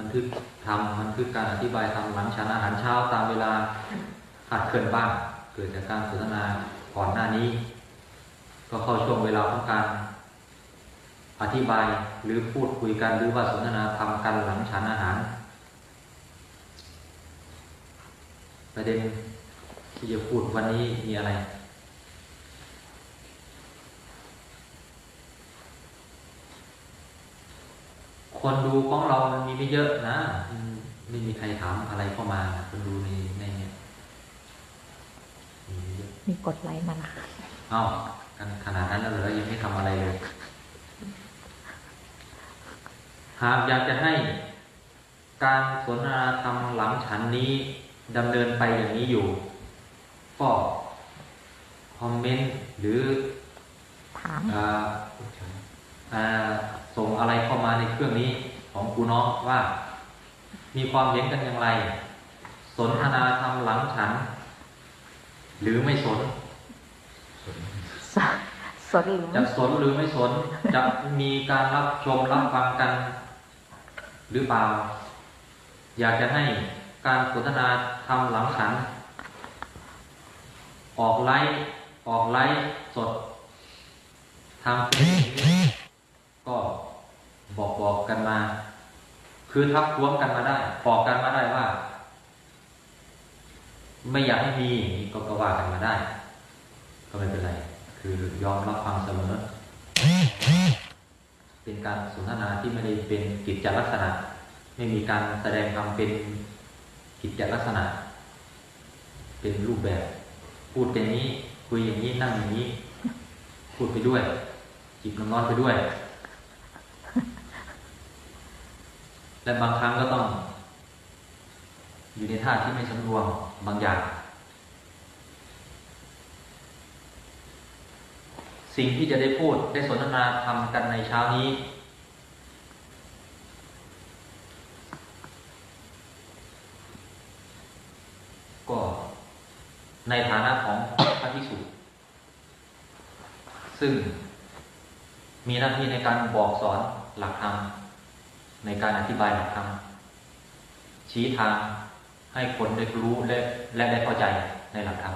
บันทึกทำบันทึกการอธิบายทำหลังฉันอาหารเช้าตามเวลาหัดเคลื่อนบ้าง เกิดจากการสนทนาก่อนหน้านี้ ก็เข้าช่วงเวลาของการอธิบายหรือพูดคุยกันหรือว่าสนทนาทำกันหลังฉันอาหาร ประเด็นที่จะพูดวันนี้มีอะไร คนดูของเรามันมีไม่เยอะนะอืมไม่มีใครถามอะไรเข้ามาคนดูในในเนี่ยมีไม่เยอะมีกดไลค์มาละเอ้ากันขนาดนั้นแล้วเหรอยังไม่ทำอะไรเลยหากอยากจะให้การสนทนาธรรมหลังฉันนี้ดำเนินไปอย่างนี้อยู่ ก็คอมเมนต์หรือถามอ่าอ่า ส่งอะไรเข้ามาในเครื่องนี้ของครูน้องว่า มีความเห็นกันอย่างไร สนทนาธรรมหลังฉัน หรือไม่สนสสนหรือจะสนหรือไม่สน จะมีการรับชมรับฟังกัน หรือเปล่า อยากจะให้การสนทนาทำหลังฉัน ออกไลฟ์ออกไลฟ์สดทางเฟซบุ๊กก็ บอกบอกกันมา คือทักท้วงกันมาได้บอกกันมาได้ว่า ไม่อยากให้มีก็ก็ว่ากันมาได้ ก็ไม่เป็นไร คือยอมรับฟังเสมอ เป็นการสนทนาที่ไม่ได้เป็นกิจจลักษณะ ไม่มีการแสดงธรรมเป็นกิจจลักษณะ เป็นรูปแบบ พูดอย่างนี้ คุยอย่างนี้นั่งอย่างนี้ พูดไปด้วย จิบน้ำร้อนไปด้วย และบางครั้งก็ต้อง อยู่ในท่าที่ไม่สำรวมบางอย่าง สิ่งที่จะได้พูดได้สนทนาทำกันในเช้านี้ ก็ในฐานะของพระภิกษุซึ่งมีหน้าที่ในการบอกสอนหลักธรรม ในการอธิบายหลักธรรมชี้ทางให้คนได้รู้และและได้เข้าใจในหลักธรรม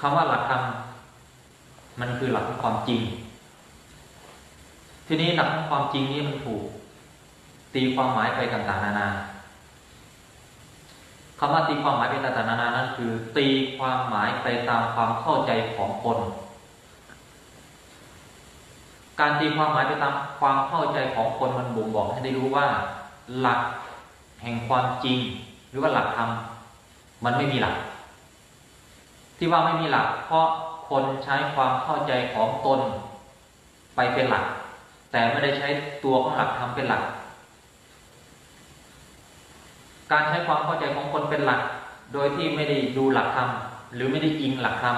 คำว่าหลักธรรมมันคือหลักความจริง ทีนี้หลักความจริงนี้มันถูก ตีความหมายไปต่างๆ นานาคำว่าตีความหมายไปต่างๆนานานั้นคือ ตีความหมายไปตามความเข้าใจของคน การตีความหมายไปตามความเข้าใจของคนมันบ่งบอกให้ได้รู้ว่า หลักแห่งความจริง หรือว่าหลักธรรมมันไม่มีหลัก ที่ว่าไม่มีหลัก เพราะคนใช้ความเข้าใจของตนไปเป็นหลัก แต่ไม่ได้ใช้ตัวของหลักธรรมเป็นหลัก การใช้ความเข้าใจของคนเป็นหลัก โดยที่ไม่ได้ดูหลักธรรมหรือไม่ได้อิงหลักธรรม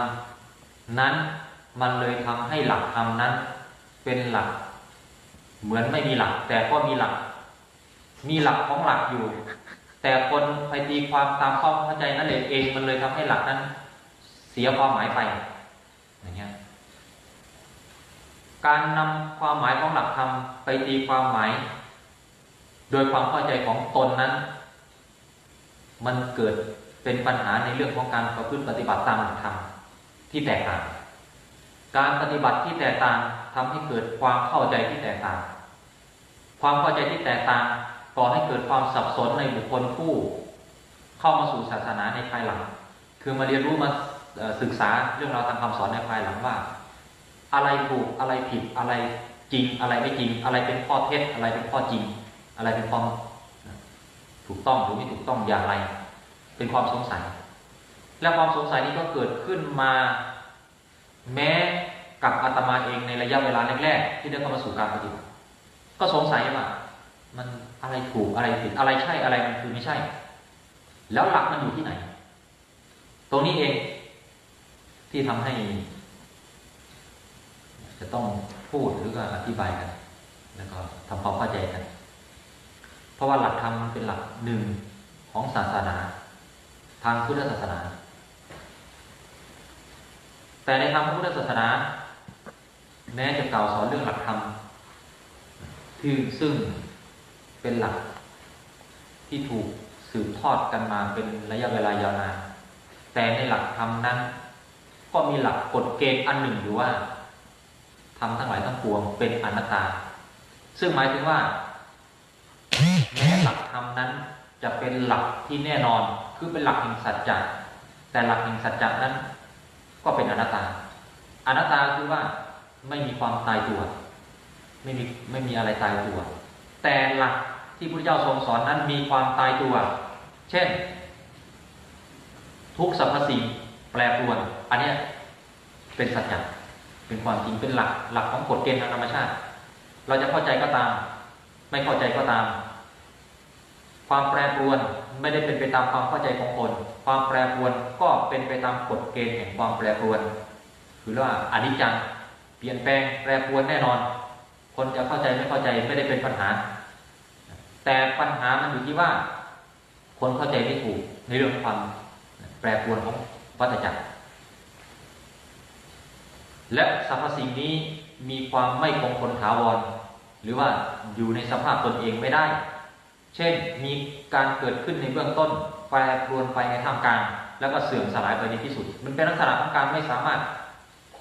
นั้นมันเลยทำให้หลักธรรมนั้น เป็นหลัก เหมือนไม่มีหลัก แต่ก็มีหลัก มีหลักของหลักอยู่ แต่คนไปตีความตามความเข้าใจนั่นเองมันเลยทำให้หลักนั้น เสียความหมายไปอย่างเงี้ยการนำความหมายของหลักธรรมไปตีความหมาย โดยความเข้าใจของตนนั้น มันเกิดเป็นปัญหาในเรื่องของการประพฤติปฏิบัติตามหลักธรรมที่แตกต่าง การปฏิบัติที่แตกต่าง ทำให้เกิดความเข้าใจที่แตกต่าง ความเข้าใจที่แตกต่างก่อให้เกิดความสับสนในบุคคลผู้ เข้ามาสู่ศาสนาในภายหลัง คือมาเรียนรู้มาศึกษาเรื่องราวทางคำสอนในภายหลังว่า อะไรถูกอะไรผิดอะไรจริง อะไรไม่จริง อะไรเป็นข้อเท็จอะไรเป็นข้อจริง อะไรเป็นความถูกต้องหรือไม่ถูกต้องอย่างไร เป็นความสงสัย และความสงสัยนี้ก็เกิดขึ้นมา แม้ กับอาตมาเองในระยะเวลาแรกๆที่ได้เข้ามาสู่การปฏิบัติก็สงสัยว่ามันอะไรถูกอะไรผิดอะไรใช่อะไรมันคือไม่ใช่ แล้วหลักมันอยู่ที่ไหน ตรงนี้เองที่ทำให้ จะต้องพูดหรือว่าอธิบายกัน แล้วก็ทำความเข้าใจกัน เพราะว่าหลักธรรมมันเป็นหลักหนึ่งของศาสนา ทางพุทธศาสนา แต่ในทางพุทธศาสนา แม้จะกล่าวสอนเรื่องหลักธรรมที่ซึ่งเป็นหลัก ที่ถูกสืบทอดกันมาเป็นระยะเวลายาวนานแต่ในหลักธรรมนั้น ก็มีหลักกฎเกณฑ์อันหนึ่งอยู่ว่าทำทั้งหลายทั้งปวงเป็นอนัตตา ซึ่งหมายถึงว่าแม้หลักธรรมนั้นจะเป็นหลักที่แน่นอนคือเป็นหลักแห่งสัจจะแต่หลักแห่งสัจจะนั้น ก็เป็นอนัตตา อนัตตาคือว่า ไม่มีความตายตัว ไม่มีไม่มีอะไรตายตัว แต่หลักที่พระพุทธเจ้าทรงสอนนั้นมีความตายตัว เช่น ทุกสรรพสิ่งแปรปรวน อันนี้เป็นสัจจะเป็นความจริงเป็นหลักหลักของกฎเกณฑ์ทางธรรมชาติ เราจะเข้าใจก็ตาม ไม่เข้าใจก็ตาม ความแปรปรวนไม่ได้เป็นไปตามความเข้าใจของคน ความแปรปรวนก็เป็นไปตามกฎเกณฑ์แห่งความแปรปรวน คือว่าอนิจจัง ลี่ยนแปลงแปรปรวนแน่นอน คนจะเข้าใจไม่เข้าใจไม่ได้เป็นปัญหา แต่ปัญหามันอยู่ที่ว่า คนเข้าใจไม่ถูกในเรื่องความแปรปรวนของวัฏจักร และสรรพสิ่งนี้มีความไม่คงทนถาวร หรือว่าอยู่ในสภาพตนเองไม่ได้ เช่นมีการเกิดขึ้นในเบื้องต้นแปรปรวนไปในท่ามกลางแล้วก็เสื่อมสลายไปในที่สุด มันเป็นลักษณะของการไม่สามารถ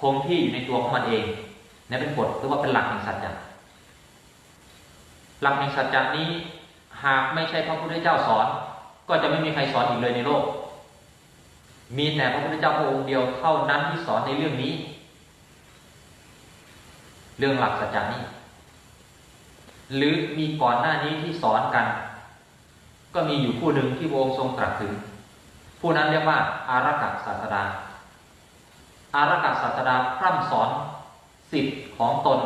คงที่อยู่ในตัวของมันเองนี่เป็นกฎหรือว่าเป็นหลักแห่งสัจจะหลักแห่งสัจจะนี้ หากไม่ใช่พระพุทธเจ้าสอน ก็จะไม่มีใครสอนอีกเลยในโลก มีแต่พระพุทธเจ้าพระองค์เดียวเท่านั้นที่สอนในเรื่องนี้ เรื่องหลักสัจจานี้ หรือมีก่อนหน้านี้ที่สอนกัน ก็มีอยู่ผู้หนึ่งที่พระองค์ทรงตรัสถึง ผู้นั้นเรียกว่าอารักขศาสดา อารักขศาสดาพร่ำสอนสิทธิ์ของตน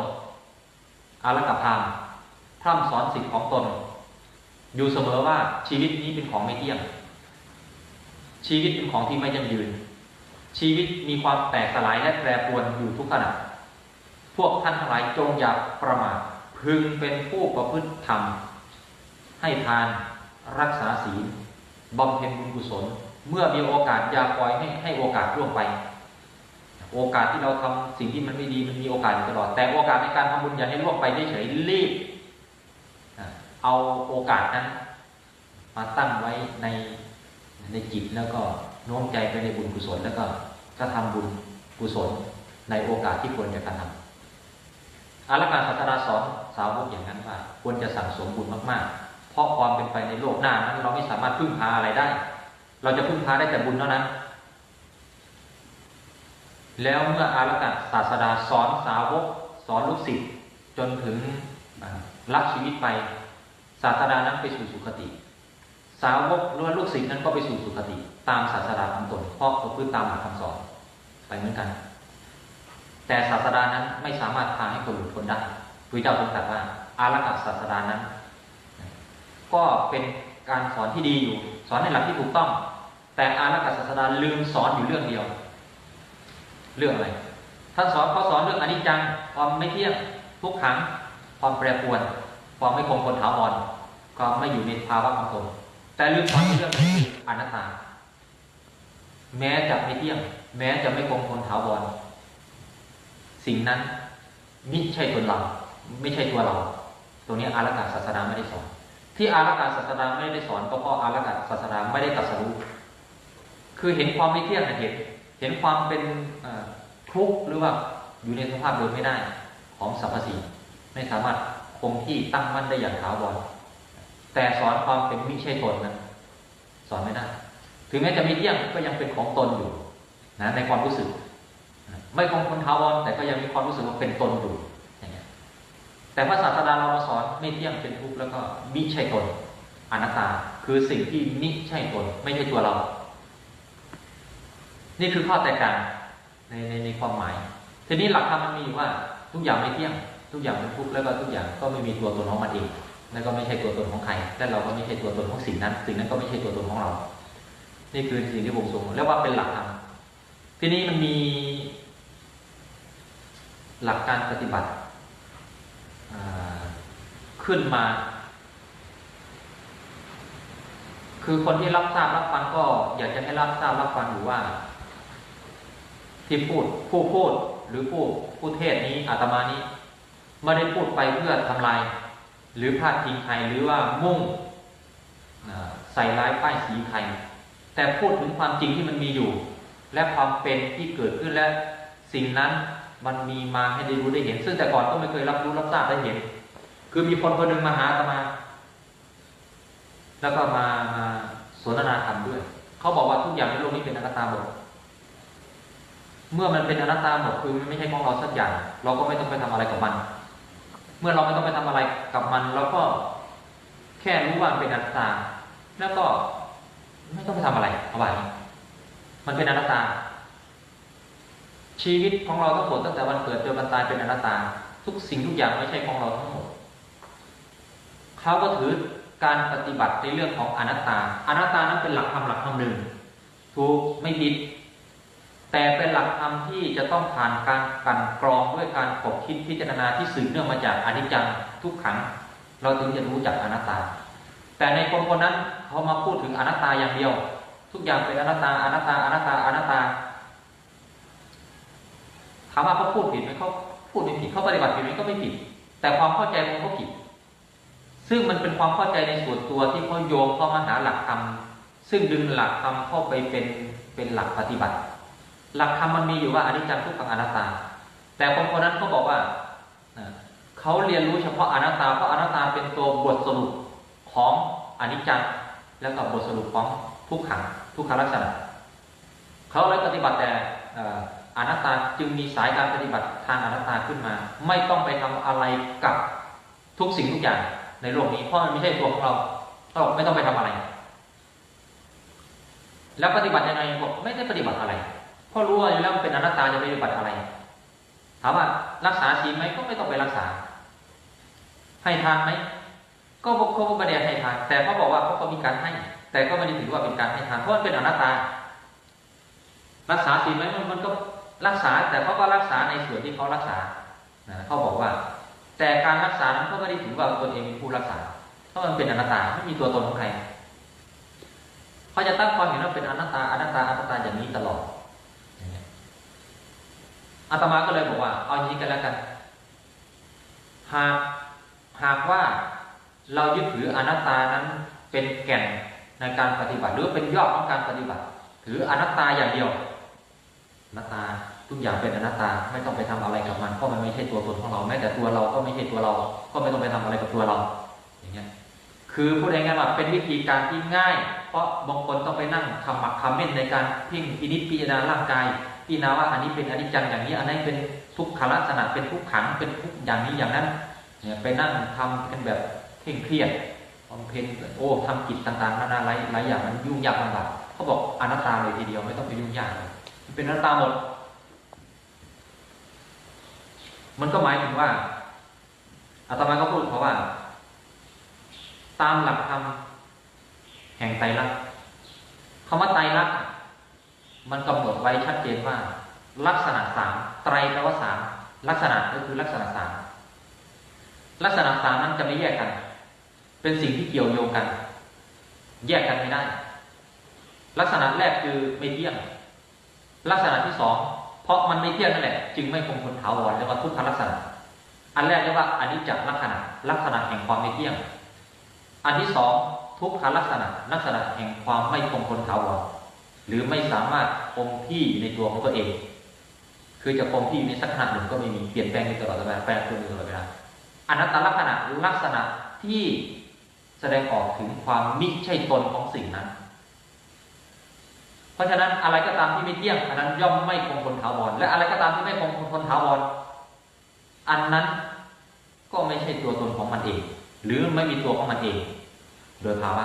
อารักขพามพร่ำสอนสิทธิ์ของตน อยู่เสมอว่าชีวิตนี้เป็นของไม่เที่ยง ชีวิตเป็นของที่ไม่ยั่งยืน ชีวิตมีความแตกสลายและแปรปรวนอยู่ทุกขณะพวกท่านทั้งหลายจงอย่าประมาทพึงเป็นผู้ประพฤติธรรม ให้ทานรักษาศีลบำเพ็ญบุญกุศล เมื่อมีโอกาสอย่าปล่อยให้ให้โอกาสล่วงไป โอกาสที่เราทำสิ่งที่มันไม่ดีมันมีโอกาสอยู่ตลอด แต่โอกาสในการทำบุญอย่าให้ล่วงไปเฉยๆรีบเอาโอกาสนั้นมาตั้งไว้ในในจิตแล้วก็โน้มใจไปในบุญกุศลแล้วก็ก็ทำบุญกุศลในโอกาสที่ควรจะกระทำอารักขาศาสนาสอนสาวกอย่างนั้นว่า ควรจะสั่งสมบุญมากๆ เพราะความเป็นไปในโลกหน้านั้น เราไม่สามารถพึ่งพาอะไรได้ เราจะพึ่งพาได้แต่บุญเท่านั้น แล้วเมื่ออารักขาศาสดาสอนสาวกสอนลูกศิษย์จนถึงรับชีวิตไป ศาสดานั้นไปสู่สุคติ สาวกหรือลูกศิษย์นั้นก็ไปสู่สุคติ ตามศาสดาของตนเพราะเขาพื้นตามหลักคำสอนไปเหมือนกัน แต่ศาสดานั้นไม่สามารถพาให้คนหลุดพ้นได้พระเจ้าทรงตรัสว่าอารักขาศาสดานั้น ก็เป็นการสอนที่ดีอยู่ สอนในหลักที่ถูกต้อง แต่อารักขาศาสดาลืมสอนอยู่เรื่องเดียว เรื่องอะไรท่านสอนเขาสอนเรื่องอนิจจังความไม่เที่ยงทุกขัง ความแปรปรวน ความไม่คงทนถาวรความไม่อยู่ในภาวะของตนแต่ลืมสอนในเรื่องนี้อนัตตา แม้จะไม่เที่ยง แม้จะไม่คงทนถาวรสิ่งนั้นไม่ใช่ตนเรา ไม่ใช่ตัวเราตรงนี้อารักขาศาสนาไม่ได้สอน ที่อารักขาศาสนาไม่ได้สอนก็เพราะอารักขาศาสนาไม่ได้ตรัสรู้คือเห็นความไม่เที่ยงนะเห็น เห็นความเป็นทุกข์หรือว่าอยู่ในสภาพเดิมไม่ได้ของสรรพสิ่งไม่สามารถคงที่ตั้งมั่นได้อย่างถาวรแต่สอนความเป็นมิใช่ตนนั้นสอนไม่ได้ถึงแม้จะมีเที่ยงก็ยังเป็นของตนอยู่นะในความรู้สึก ไม่คงทนถาวรแต่ก็ยังมีความรู้สึกว่าเป็นตนอยู่อย่างเงี้ยแต่พระศาสดาเรามาสอนไม่เที่ยงเป็นทุกข์แล้วก็มิใช่ตนอนัตตา คือสิ่งที่มิใช่ตน ไม่ใช่ตัวเรา นี่คือข้อแตกต่างในในในความหมาย ทีนี้หลักธรรมมันมีอยู่ว่า ทุกอย่างไม่เที่ยง ทุกอย่างเป็นทุกข์แล้วก็ทุกอย่างก็ไม่มีตัวตนของมันเอง แล้วก็ไม่ใช่ตัวตนของใคร และเราก็ไม่ใช่ตัวตนของสิ่งนั้น สิ่งนั้นก็ไม่ใช่ตัวตนของเรา นี่คือสิ่งที่ผมทรงเรียกว่าเป็นหลักธรรม ทีนี้มันมีหลักการปฏิบัติขึ้นมา คือคนที่รับทราบรับฟังก็อยากจะให้รับทราบรับฟังอยู่ว่า ที่พูดผู้พูดหรือผู้ผู้เทศนี้อาตมานี้ไม่ได้พูดไปเพื่อทำลายหรือพาดพิงใครหรือว่ามุ่งใส่ร้ายป้ายสีใครแต่พูดถึงความจริงที่มันมีอยู่ และความเป็นที่เกิดขึ้นและสิ่งนั้นมันมีมาให้ได้รู้ได้เห็น ซึ่งแต่ก่อนก็ไม่เคยรับรู้รับทราบได้เห็น คือมีคนคนหนึ่งมาหาอาตมา แล้วก็มามาสนทนาธรรมด้วย เขาบอกว่าทุกอย่างในโลกนี้เป็นอนัตตาหมด เมื่อมันเป็นอนัตตาหมดคือมันไม่ใช่ของเราสักอย่าง เราก็ไม่ต้องไปทำอะไรกับมัน เมื่อเราไม่ต้องไปทำอะไรกับมันเราก็แค่รู้ว่าเป็นอนัตตา แล้วก็ไม่ต้องไปทำอะไรเอาไว้มันเป็นอนัตตา ชีวิตของเราทั้งหมดตั้งแต่วันเกิดจนวันตายเป็นอนัตตา ทุกสิ่งทุกอย่างไม่ใช่ของเราทั้งหมดเขาก็ถือการปฏิบัติในเรื่องของอนัตตา อนัตตานั้นเป็นหลักธรรมหลักธรรมหนึ่งถูกไม่ผิด แต่เป็นหลักธรรมที่จะต้องผ่านการกันกรองด้วยการขบคิดพิจารณาที่สืบเนื่องมาจากอนิจจังทุกขัง เราถึงจะรู้จักอนัตตา แต่ในคนคนนั้นเขามาพูดถึงอนัตตาอย่างเดียว ทุกอย่างเป็นอนัตตาอนัตตาอนัตตาอนัตตาถามว่าเขาพูดผิดไหมเขาพูดไม่ผิดเขาปฏิบัติผิดไหมก็ไม่ผิด แต่ความเข้าใจของเขาผิด ซึ่งมันเป็นความเข้าใจในส่วนตัวที่เขาโยงเข้ามาหาหลักธรรมซึ่งดึงหลักธรรมเข้าไปเป็นเป็นหลักปฏิบัติ หลักธรรมมันมีอยู่ว่าอนิจจังทุกขังอนัตตา แต่คนคนนั้นเขาบอกว่าเขาเรียนรู้เฉพาะอนัตตาเพราะอนัตตาเป็นตัวบทสรุปของอนิจจังแล้วก็บทสรุปของทุกขังทุกขลักษณะเขาเลยปฏิบัติแต่เอ่ออนัตตาจึงมีสายการปฏิบัติทางอนัตตาขึ้นมา ไม่ต้องไปทำอะไรกับทุกสิ่งทุกอย่างในโลกนี้เพราะมันไม่ใช่ตัวของเราเราไม่ต้องไปทำอะไร แล้วปฏิบัติยังไงบอกไม่ได้ปฏิบัติอะไร เพราะรู้ว่าอยู่แล้วมันเป็นอนัตตาจะไปปฏิบัติอะไร ถามว่ารักษาศีลไหมก็ไม่ต้องไปรักษา ให้ทานไหมก็บอกเขาไม่ได้ให้ทาน แต่เขาบอกว่าเขาก็มีการให้ แต่ก็ไม่ได้ถือว่าเป็นการให้ทานเพราะมันเป็นอนัตตา รักษาศีลไหมมันก็รักษา แต่เขาก็รักษาในส่วนที่เขารักษาเขาบอกว่า แต่การรักษานั้นก็ไม่ได้ถือว่าตนเองเป็นผู้รักษาเพราะมันเป็นอนัตตาไม่มีตัวตนของใครเขาจะตั้งความเห็นว่าเป็นอนัตตาอนัตตาอนัตตาอย่างนี้ตลอด อาตมาก็เลยบอกว่า เอาอย่างนี้กันแล้วกัน หากหากว่าเรายึดถืออนัตตานั้นเป็นแก่นในการปฏิบัติ หรือเป็นยอดของการปฏิบัติ ถืออนัตตาอย่างเดียวอนัตตาทุกอย่างเป็นอนัตตาไม่ต้องไปทำอะไรกับมันเพราะมันไม่ใช่ตัวตนของเราแม้แต่ตัวเราก็ไม่ใช่ตัวเรา ก็ไม่ต้องไปทำอะไรกับตัวเรา อย่างเงี้ยคือพูดง่ายๆว่าเป็นวิธีการที่ง่าย เพราะบางคนต้องไปนั่งคำหมักคำเม่นในการเพ่งพินิจพิจารณาร่างกาย พิจารณาว่าอันนี้เป็นอนิจจังอย่างนี้ อันนี้เป็นทุกขลักษณะเป็นทุกขังเป็นทุกอย่างนี้อย่างนั้น เนี่ยไปนั่งทำเป็นแบบเคร่งเครียดบำเพ็ญโอ้ทำกิจต่างๆนานาหลายหลายอย่างมันยุ่งยากลำบากเขาบอกอนัตตาเลยทีเดียวไม่ต้องไปยุ่งยากเลยมันเป็นอนัตตาหมด มันก็หมายถึงว่าอาตมาก็พูดเขาว่า ตามหลักธรรมแห่งไตรลักษณ์คำว่าไตรลักษณ์ มันกำหนดไว้ชัดเจนว่า ลักษณะสามไตรแปลว่าสามลักษณะก็คือลักษณะสามลักษณะสามนั้นจะไม่แยกกัน เป็นสิ่งที่เกี่ยวโยงกัน แยกกันไม่ได้ ลักษณะแรกคือไม่เที่ยง ลักษณะที่สองเพราะมันไม่เที่ยงนั่นแหละ จึงไม่คงทนถาวรเรียกว่าทุกขลักษณะ อันแรกเรียกว่าอนิจจลักษณะ ลักษณะแห่งความไม่เที่ยง อันที่สองทุกขลักษณะ ลักษณะแห่งความไม่คงทนถาวร หรือไม่สามารถคงที่ในตัวของตัวเอง คือจะคงที่ในสักขณะหนึ่งก็ไม่มีเปลี่ยนแปลงในตลอดเวลาแปลปรวนอยู่ตลอดเวลาอนัตตลักษณะลักษณะที่แสดงออกถึงความมิใช่ตนของสิ่งนั้น เพราะฉะนั้นอะไรก็ตามที่ไม่เที่ยงอันนั้นย่อมไม่คงทนถาวรและอะไรก็ตามที่ไม่คงทนถาวรอันนั้นก็ไม่ใช่ตัวตนของมันเอง หรือไม่มีตัวของมันเอง โดยภาวะ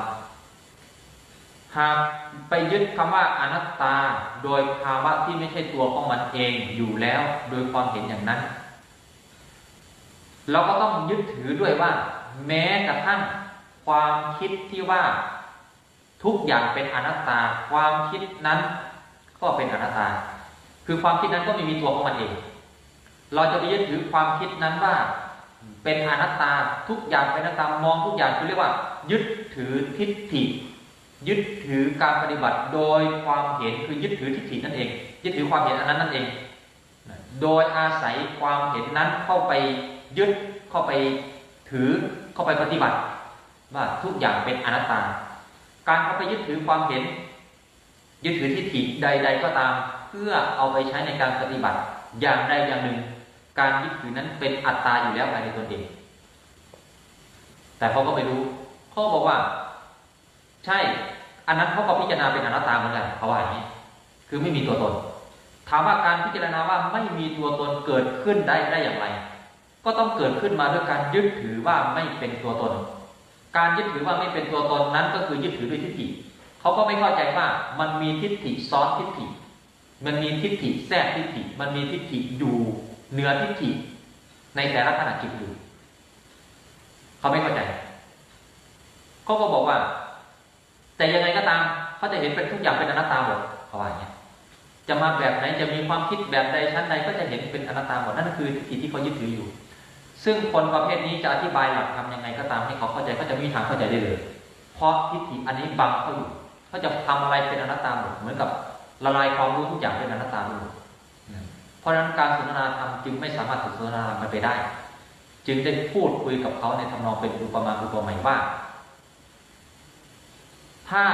หากไปยึดคำว่าอนัตตา โดยภาวะที่ไม่ใช่ตัวของมันเองอยู่แล้วโดยความเห็นอย่างนั้น เราก็ต้องยึดถือด้วยว่า แม้กระทั่งความคิดที่ว่าทุกอย่างเป็นอนัตตา ความคิดนั้นก็เป็นอนัตตา คือความคิดนั้นก็ไม่มีตัวของมันเอง เราจะไปยึดถือความคิดนั้นว่า เป็นอนัตตาทุกอย่างเป็นอนัตตามองทุกอย่างคือเรียกว่า ยึดถือทิฏฐิ ยึดถือการปฏิบัติโดยความเห็นคือยึดถือทิฏฐินั่นเอง ยึดถือความเห็นอันนั้นนั่นเอง โดยอาศัยความเห็นนั้นเข้าไปยึดเข้าไปถือเข้าไปปฏิบัติ ว่าทุกอย่างเป็นอนัตตา การเข้าไปยึดถือความเห็น ยึดถือทิฏฐิใด ๆ ก็ตาม เพื่อเอาไปใช้ในการปฏิบัติอย่างใดอย่างหนึ่ง การยึดถือนั้นเป็นอัตตาอยู่แล้วภายในตนเอง แต่เขาก็ไม่รู้เขาบอกว่า ใช่ อันนั้นเขาก็พิจารณาเป็นอนัตตาเหมือนกันเขาว่าอย่างนี้ คือไม่มีตัวตน ถามว่าการพิจารณาว่าไม่มีตัวตนเกิดขึ้นได้ได้อย่างไร ก็ต้องเกิดขึ้นมาด้วยการยึดถือว่าไม่เป็นตัวตน การยึดถือว่าไม่เป็นตัวตนนั้นก็คือยึดถือด้วยทิฏฐิเขาก็ไม่เข้าใจว่ามันมีทิฏฐิซ้อนทิฏฐิ มันมีทิฏฐิแทรกทิฏฐิ มันมีทิฏฐิอยู่เหนือทิฏฐิ ในแต่ละขณะจิตอยู่เขาไม่เข้าใจเขาก็บอกว่า แต่ยังไงก็ตามเขาจะเห็นเป็นทุกอย่างเป็นอนัตตาหมดเขาว่าอย่างนี้ยจะมาแบบไหนจะมีความคิดแบบใดชั้นใดก็จะเห็นเป็นอนัตตาหมดนั่นคือทิฏฐิที่เขายึดถืออยู่ ซึ่งคนประเภทนี้จะอธิบายหลักธรรมยังไงก็ตามให้เขาเข้าใจเขาจะไม่มีทางเข้าใจได้เลย เพราะทิฏฐิอันนี้บังเขาอยู่เขาจะทำอะไรเป็นอนัตตาหมดเหมือนกับละลายความรู้ทุกอย่างเป็นอนัตตาหมดเพราะฉะนั้นการสนทนาธรรมจึงไม่สามารถสนทนาธรรมกันไปได้ จึงได้พูดคุยกับเขาในทำนองเป็นอุปมาอุปไมยว่า ถ้า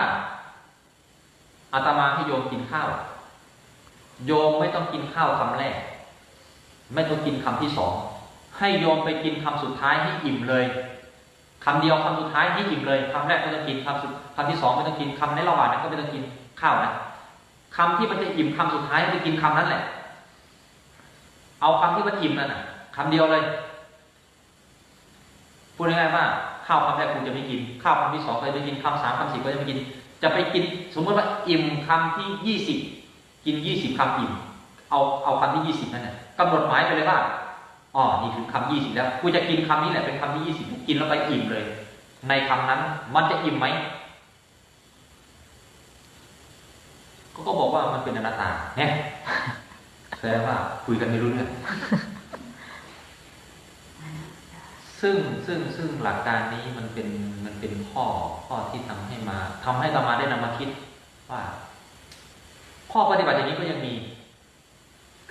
อาตมาให้โยมกินข้าว โยมไม่ต้องกินข้าวคำแรก ไม่ต้องกินคำที่สอง ให้โยมไปกินคำสุดท้ายให้อิ่มเลย คำเดียวคำสุดท้ายให้อิ่มเลยคำแรกไม่ต้องกินคำสุดคำที่สองไม่ต้องกินคำในระหว่างนั้นก็ไม่ต้องกินข้าวนะคำที่มันจะอิ่มคำสุดท้ายไปกินคำนั้นแหละ เอาคำที่มันอิ่มนั่นนะคำเดียวเลย พูดง่ายๆว่า ข้าวคำแรกคุณจะไม่กิน ข้าวคำที่สองก็จะไม่กินคำสามคำสี่ก็จะไม่กิน จะไปกิน สมมติว่าอิ่มคำที่ยี่สิบกินยี่สิบคำอิ่ม เอาเอาคำที่ยี่สิบนั่นแหละกำหนดหมายไปเลยว่าอ๋อนี่คือคำยี่สิบแล้วกูจะกินคำนี้แหละเป็นคำที่ยี่สิบกินแล้วไปอิ่มเลย ในคำนั้นมันจะอิ่มไหมก็ก็บอกว่ามันเป็นอนัตตาเนี่ยแสดงว่าคุยกันไม่รู้เรื่อง ซึ่งซึ่งซึ่งหลักการนี้มันเป็นมันเป็นข้อข้อที่ทำให้มาทำให้ตมาได้นำมาคิดว่า ข้อปฏิบัติอย่างนี้ก็ยังมี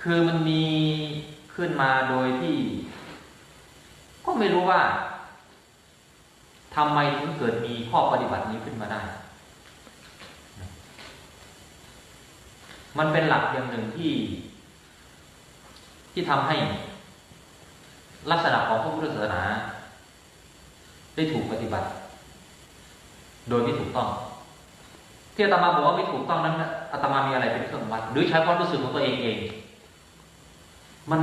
คือมันมีขึ้นมาโดยที่ ก็ไม่รู้ว่าทำไมถึงเกิดมีข้อปฏิบัตินี้ขึ้นมาได้ มันเป็นหลักอย่างหนึ่งที่ ที่ทำให้ ลักษณะของพระพุทธศาสนา ได้ถูกปฏิบัติ โดยไม่ถูกต้อง ที่อาตมาบอกว่าไม่ถูกต้องนั้นอาตมามีอะไรเป็นเครื่องวัด หรือใช้ความรู้สึกของตัวเองเอง มัน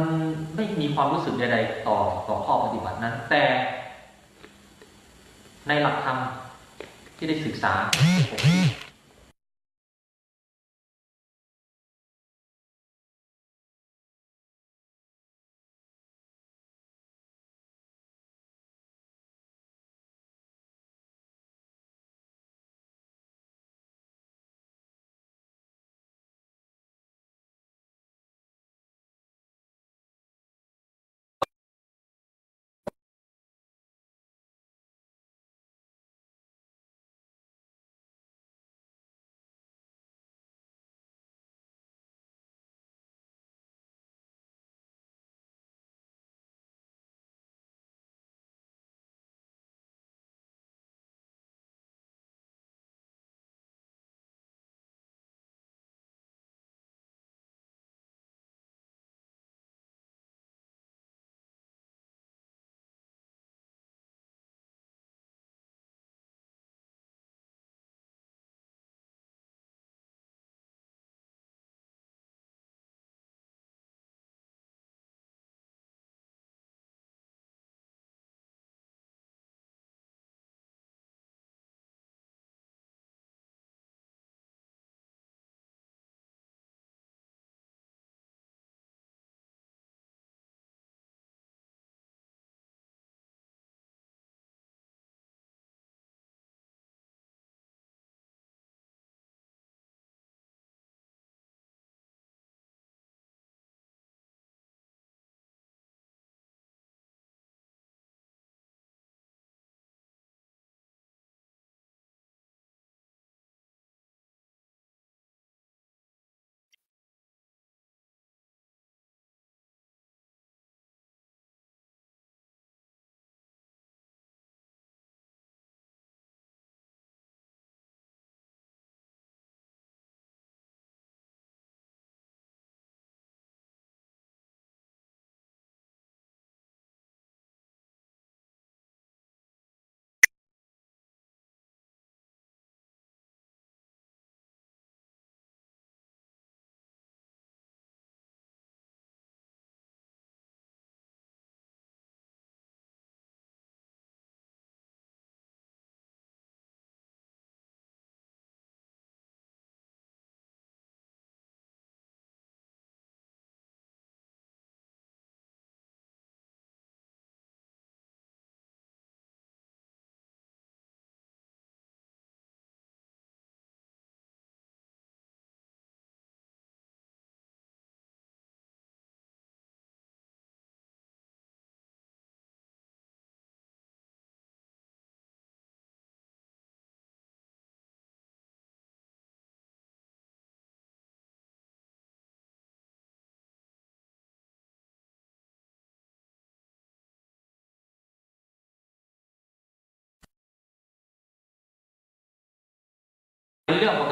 ไม่มีความรู้สึกใด ๆ ต่อต่อข้อปฏิบัตินั้น แต่ในหลักธรรมที่ได้ศึกษา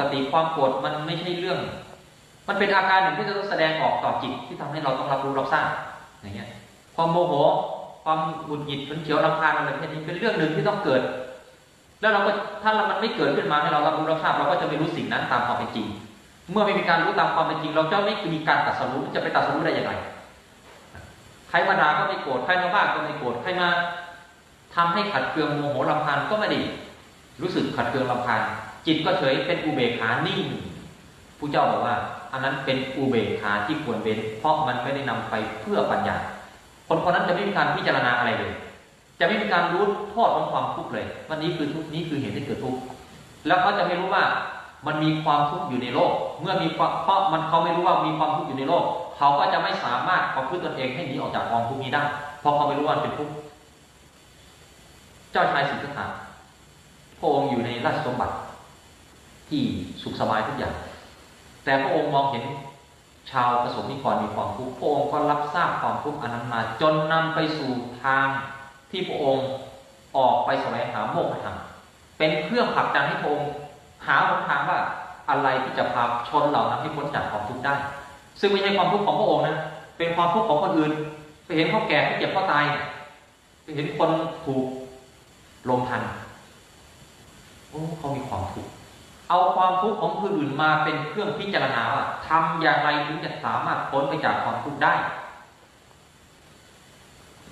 กติความโกรธมันไม่ใช่เรื่อง มันเป็นอาการหนึ่งที่จะต้องแสดงออกต่อจิตที่ทำให้เราต้องรับรู้รับทราบอย่างเงี้ยความโมโหความหงุดหงิดขันเขียวรำคาญอะไรพวกนี้เป็นเรื่องหนึ่งที่ต้องเกิด แล้วเราก็ถ้ามันไม่เกิดขึ้นมาให้เรารับรู้รับทราบเราก็จะไม่รู้สิ่งนั้นตามความเป็นจริง เมื่อไม่มีการรู้ตามความเป็นจริง เราจะไม่มีการตัดสรู้จะไปตัดสรู้ได้อย่างไรใครมาด่าก็ไม่โกรธใครมาว่าก็ไม่โกรธใครมาทำให้ขัดเคืองโมโหรำคาญก็ไม่ด้รู้สึกขัดเคืองรำคาญ จิตก็เฉยเป็นอุเบกขานิ่งผู้เจ้าบอกว่า อันนั้นเป็นอุเบกขาที่ควรเป็นเพราะมันไม่ได้นำไปเพื่อปัญญา คนคนนั้นจะไม่มีการพิจารณาอะไรเลย จะไม่มีการรู้โทษของความทุกข์เลยวันนี้คือทุกข์นี้คือเหตุที่เกิดทุกข์แล้วเขาจะไม่รู้ว่ามันมีความทุกข์อยู่ในโลก เมื่อมีเพราะมันเขาไม่รู้ว่ามีความทุกข์อยู่ในโลก เขาก็จะไม่สามารถประพฤติตนเองให้หนีออกจากกองทุกข์นี้ได้ เพราะเขาไม่รู้ว่าเป็นทุกข์ เจ้าชายสิทธัตถะพระองค์อยู่ในราชสมบัติ ที่สุขสบายทุกอย่าง แต่พระองค์มองเห็นชาวประสบนิกรมีความทุกข์พระองค์ก็รับทราบความทุกข์อันนั้นมา จนนำไปสู่ทางที่พระองค์ออกไปแสวงหาโมกขธรรมเป็นเครื่องผลักดันให้พระองค์หาหนทางว่าอะไรที่จะพาชนเหล่านั้นให้พ้นจากความทุกข์ได้ ซึ่งไม่ใช่ความทุกข์ของพระองค์นะเป็นความทุกข์ของคนอื่น ไปเห็นเขาแก่เขาเจ็บเขาตายเนี่ยไปเห็นคนถูกลมพันโอ้เขามีความทุกข์ เอาความทุกข์ของคนอื่นมาเป็นเครื่องพิจารณาว่าทำอย่างไรถึงจะสามารถพ้นไปจากความทุกข์ได้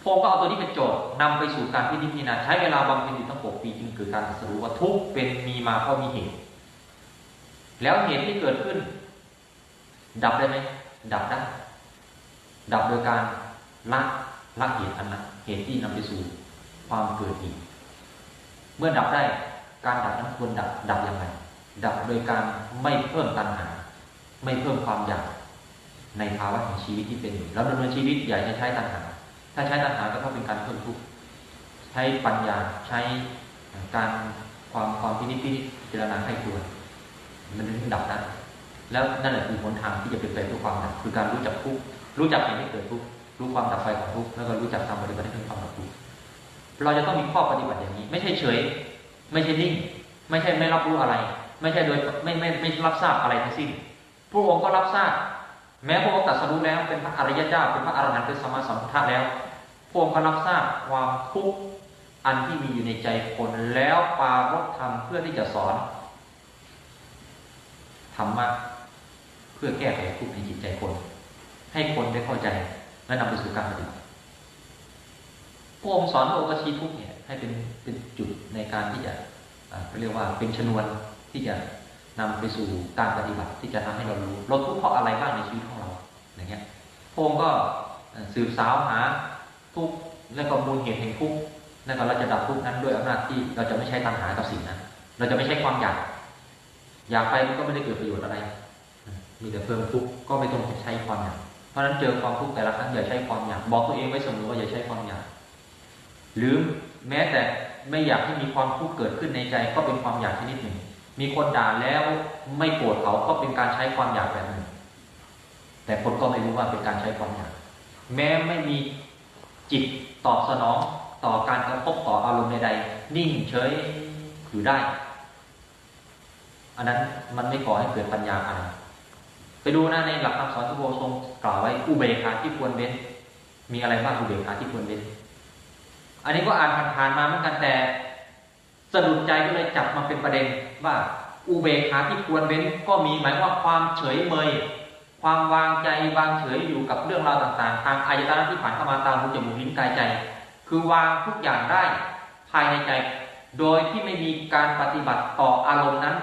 พงก็เอาตัวนี้เป็นโจทย์นำไปสู่การพิจารณาใช้เวลาบำเพ็ญอยู่ตั้งหกปีจึงเกิดการสรู้ว่าทุกข์เป็นมีมาเพราะมีเหตุ แล้วเหตุที่เกิดขึ้น ดับได้ไหมดับได้ ดับโดยการละละเหตุอันนั้นเหตุที่นำไปสู่ความเกิดอีก เมื่อดับได้การดับนั้นควรดับดับอย่างไร ดับโดยการไม่เพิ่มตัณหา ไม่เพิ่มความอยากในภาวะของชีวิตที่เป็นอยู่แล้วดำเนินชีวิตอย่าใช้ตัณหา ถ้าใช้ตัณหาก็เท่าเป็นการเพิ่มทุกข์ใช้ปัญญาใช้การความความพินิจพิจารณาให้ควมันถึงดับได้แล้วนั่นแหละคือหนทางที่จะเป็นไปเพื่อความดับคือการรู้จักทุกข์รู้จักเหตุที่เกิดทุกข์รู้ความดับไปของทุกข์แล้วก็รู้จักทำปฏิบัติให้ถึงความดับทุกข์เราจะต้องมีข้อปฏิบัติอย่างนี้ ไม่ใช่เฉย ไม่ใช่นิ่ง ไม่ใช่ไม่รับรู้อะไร ไม่ใช่โดยไม่ไม่ไม่รับทราบอะไรทั้งสิ้นพระองค์ก็รับทราบ แม้พระองค์ตรัสรู้แล้วเป็นพระอริยเจ้าเป็นพระอรหันต์เป็นสมมาสัมพุทธะแล้วพระองค์ก็รับทราบความทุกข์อันที่มีอยู่ในใจคนแล้วปรารบธรรมเพื่อที่จะสอนธรรมะเพื่อแก้ไขทุกข์ในจิตใจคน ให้คนได้เข้าใจและนำไปสู่การปฏิบัติพระองค์สอนพระองค์ก็ชี้ทุกข์เนี่ยให้เป็นเป็นจุดในการที่จะเรียกว่าเป็นชนวน ที่จะนำไปสู่การปฏิบัติที่จะทำให้เรารู้เราทุกข์เพราะอะไรบ้างในชีวิตของเราอย่างเงี้ยพงก็สืบสาวหาทุกข์และก็มูลเหตุแห่งทุกข์แล้วก็เราจะดับทุกข์นั้นด้วยอำนาจที่เราจะไม่ใช้ตัณหากับสิ่งนั้น เราจะไม่ใช้ความอยากอยากไปมันก็ไม่ได้เกิดประโยชน์อะไร มีแต่เพิ่มทุกข์ก็ไม่ต้องใช้ความอยากเพราะฉะนั้นเจอความทุกข์แต่ละครั้งอย่าใช้ความอยาก บอกตัวเองไว้เสมอว่าอย่าใช้ความอยากหรือแม้แต่ไม่อยากให้มีความทุกข์เกิดขึ้นในใจก็เป็นความอยากชนิดหนึ่ง มีคนด่าแล้วไม่โกรธเขาก็เป็นการใช้ความอยากแบบหนึ่งแต่คนก็ไม่รู้ว่าเป็นการใช้ความอยาก แม้ไม่มีจิตตอบสนองต่อการกระทบต่ออารมณ์ใดๆนิ่งเฉยอยู่ได้ อันนั้นมันไม่ก่อให้เกิดปัญญาอะไรไปดูนะในหลักคำสอนที่โบทรงกล่าวไว้อุเบกขาที่ควรเว้น มีอะไรบ้างอุเบกขาที่ควรเว้น อันนี้ก็อ่านผ่านๆมาเหมือนกันแต่ สะดุดใจก็เลยจับมาเป็นประเด็นว่าอุเบกขาที่ควรเว้นก็มีหมายว่าความเฉยเมย ความวางใจวางเฉยอยู่กับเรื่องราวต่างๆ ทางอายตนะที่ผ่านเข้ามาตามหูจมูกลิ้นกายใจ คือวางทุกอย่างได้ภายในใจ โดยที่ไม่มีการปฏิบัติต่ออารมณ์นั้น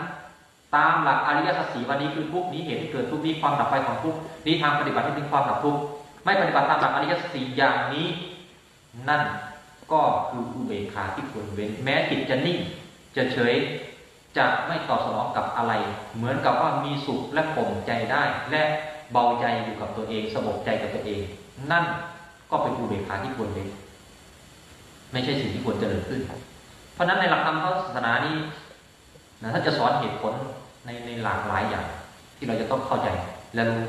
ตามหลักอริยสัจสีวันนี้คือทุกนี้เหตุที่เกิดทุกนี้ความดับไปของทุกนี้ทางปฏิบัติให้ถึงความดับทุกไม่ปฏิบัติตามหลักอริยสัจสีอย่างนี้ นั่น ก็คืออุเบกขาที่ควรเว้น แม้จิตจะนิ่ง จะเฉยจะไม่ตอบสนองกับอะไร เหมือนกับว่ามีสุขและข่มใจได้ และเบาใจอยู่กับตัวเองสงบใจกับตัวเอง นั่นก็เป็นอุเบกขาที่ควรเว้นไม่ใช่สิ่งที่ควรเจริญขึ้น เพราะฉะนั้นในหลักธรรมพระศาสนานี้นะถ้าจะสอนเหตุผลในในหลากหลายอย่าง ที่เราจะต้องเข้าใจและรู้